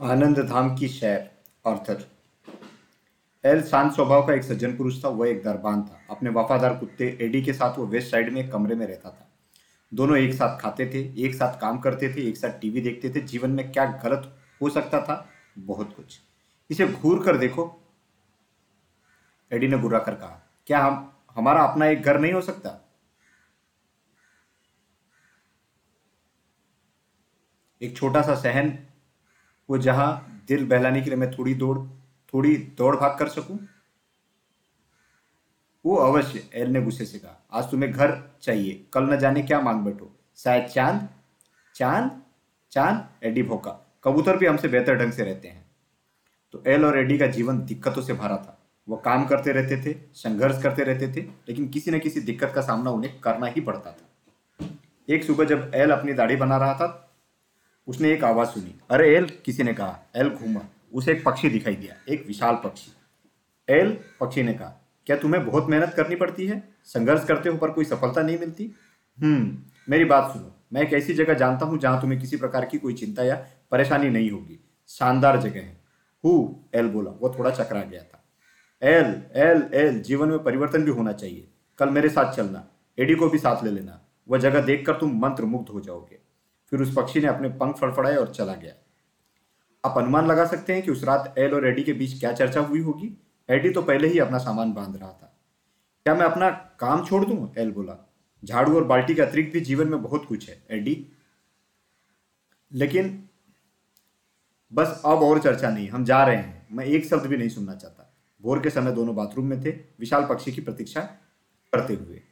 आनंद धाम की शैर Arthur L शांत स्वभाव का एक सज्जन पुरुष था, वह एक दरबान था। अपने वफादार कुत्ते एडी के साथ वो वेस्ट साइड में एक कमरे में रहता था। दोनों एक साथ खाते थे, एक साथ काम करते थे, एक साथ टीवी देखते थे। जीवन में क्या गलत हो सकता था? बहुत कुछ। इसे घूर कर देखो। एडी ने बुरा कर कहा, क्या हम, हमारा अपना एक घर नहीं हो सकता? एक छोटा सा सहन वो जहाँ दिल बहलाने के लिए मैं थोड़ी दौड़ थोड़ी दौड़ भाग कर सकूँ? वो अवश्य, एल ने गुस्से से कहा। आज तुम्हें घर चाहिए। कल न जाने क्या मांग बैठो? शायद चाँद चाँद चाँद, एडी भोका। कबूतर भी हमसे बेहतर ढंग से रहते हैं। तो एल और एडी का जीवन दिक्कतों से भरा था। वो काम करते रहते थे, संघर्ष करते रहते थे, लेकिन किसी न किसी दिक्कत का सामना उन्हें करना ही पड़ता था। एक सुबह जब एल अपनी दाढ़ी बना रहा था उसने एक आवाज़ सुनी। अरे, एल, किसी ने कहा। एल घूमा। उसे एक पक्षी दिखाई दिया, एक विशाल पक्षी। एल, पक्षी ने कहा, क्या तुम्हें बहुत मेहनत करनी पड़ती है? संघर्ष करते हो पर कोई सफलता नहीं मिलती? हम्म मेरी बात सुनो। मैं एक ऐसी जगह जानता हूँ जहाँ तुम्हें किसी प्रकार की कोई चिंता या परेशानी नहीं होगी। शानदार जगह है। हु? एल बोला। वो थोड़ा चकरा गया था। एल एल एल, जीवन में परिवर्तन भी होना चाहिए। कल मेरे साथ चलना। एडी को भी साथ ले लेना। वह जगह देखकर तुम मंत्र मुग्ध हो जाओगे। फिर उस पक्षी ने अपने पंख फड़फड़ाए और चला गया। आप अनुमान लगा सकते हैं कि उस रात एल और एडी के बीच क्या चर्चा हुई होगी। एडी तो पहले ही अपना सामान बाँध रहा था। क्या मैं अपना काम छोड़ दूँ? एल बोला। झाड़ू और बाल्टी के अतिरिक्त भी जीवन में बहुत कुछ है, एडी। लेकिन बस अब और चर्चा नहीं, हम जा रहे हैं। मैं एक शब्द भी नहीं सुनना चाहता। भोर के समय दोनों बाथरूम में थे। विशाल पक्षी की प्रतीक्षा करते हुए।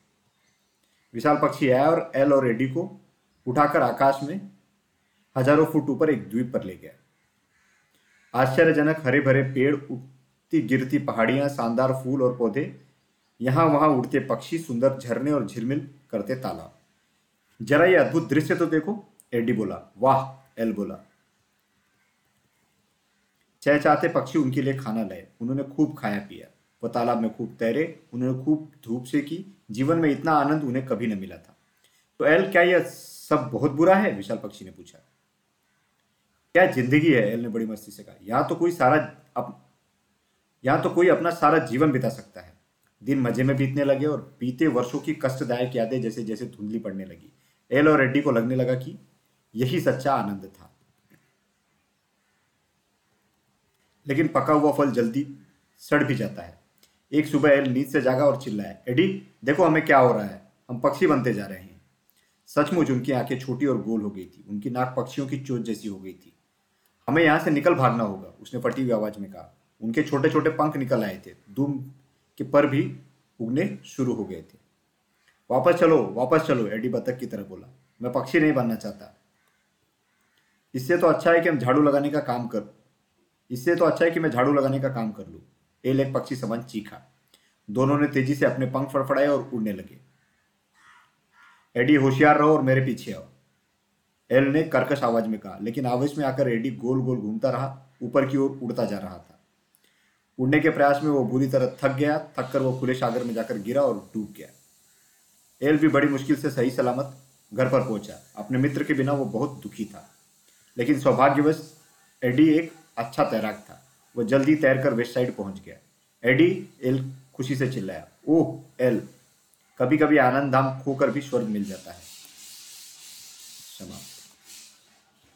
विशाल पक्षी आया और एल और एडी को उठाकर आकाश में हज़ारों फुट ऊपर एक द्वीप पर ले गया। आश्चर्यजनक हरे भरे पेड़ उठती गिरती पहाड़ियाँ, शानदार फूल और पौधे, यहाँ वहाँ उड़ते पक्षी, सुंदर झरने और झिलमिल करते तालाब। जरा ये अद्भुत दृश्य तो देखो, एडी बोला, वाह, एल बोला। चहचाते पक्षी उनके लिए खाना लाए। उन्होंने खूब खाया पिया। वो तालाब में खूब तैरे, उन्होंने खूब धूप से की जीवन में इतना आनंद उन्हें कभी न मिला था। तो एल, क्या यह सब बहुत बुरा है, विशाल पक्षी ने पूछा। क्या ज़िंदगी है? एल ने बड़ी मस्ती से कहा। यहाँ तो कोई सारा अप यहाँ तो कोई अपना सारा जीवन बिता सकता है। दिन मज़े में बीतने लगे और बीते वर्षों की कष्टदायक यादें जैसे जैसे धुंधली पड़ने लगी। एल और रेड्डी को लगने लगा कि यही सच्चा आनंद था। लेकिन पका हुआ फल जल्दी सड़ भी जाता है। एक सुबह एल नींद से जागा और चिल्लाया, एडी, देखो हमें क्या हो रहा है। हम पक्षी बनते जा रहे हैं। सचमुच उनकी आँखें छोटी और गोल हो गई थी। उनकी नाक पक्षियों की चोट जैसी हो गई थी। हमें यहाँ से निकल भागना होगा, उसने फटी हुई आवाज़ में कहा। उनके छोटे छोटे पंख निकल आए थे। दुम के पर भी उगने शुरू हो गए थे। वापस चलो वापस चलो, एडी बतख की तरह बोला। मैं पक्षी नहीं बनना चाहता। इससे तो अच्छा है कि हम झाड़ू लगाने का काम कर, इससे तो अच्छा है कि मैं झाड़ू लगाने का काम कर लूँ। एल एक पक्षी समझ चीखा। दोनों ने तेज़ी से अपने पंख फड़फड़ाए और उड़ने लगे। एडी होशियार रहो और मेरे पीछे आओ। एल ने कर्कश आवाज़ में कहा, लेकिन आवेश में आकर एडी गोल गोल घूमता रहा, ऊपर की ओर उड़ता जा रहा था। उड़ने के प्रयास में वो बुरी तरह थक गया थक कर वो खुले सागर में जाकर गिरा और डूब गया। एल भी बड़ी मुश्किल से सही सलामत घर पर पहुँचा। अपने मित्र के बिना वो बहुत दुखी था। लेकिन सौभाग्यवश एडी एक अच्छा तैराक था। वह जल्दी तैरकर वेस्ट साइड पहुँच गया। एडी एल खुशी से चिल्लाया, ओह एल कभी कभी आनंद धाम खोकर भी स्वर्ग मिल जाता है। समाप्त।